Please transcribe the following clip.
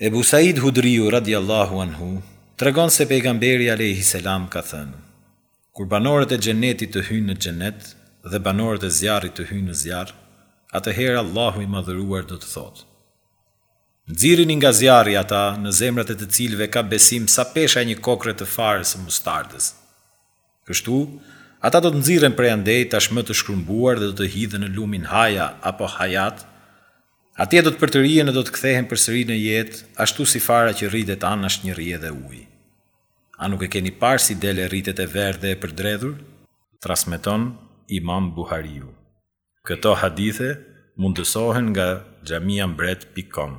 Ebu Said Hudriu radijallahu anhu tregon se Pejgamberi alejhi selam ka thënë, Kur banorët e Xhenetit të hyjnë në Xhenet dhe banorët e Zjarrit të hyjnë në Zjarr, atëherë Allahu i Madhëruar do të thotë, Nxirrini nga Zjarri ata në zemrat e të cilëve ka besim sa pesha e një kokrre të farës së mustardës. Kështu, ata do të nxirren prej andej tashmë të shkrumbuar dhe do të hidhen në lumin Haja apo Hajat, atje do të përtërihen e do të kthehen përsëri në jetë ashtu si fara që rritet anash një rrjedhe uji. A nuk e keni parë si del e rritet e verdhë dhe e përdredhur? Transmeton Imam Buhariu. Këto hadithe mundësohen nga xhamiambret pikë kom.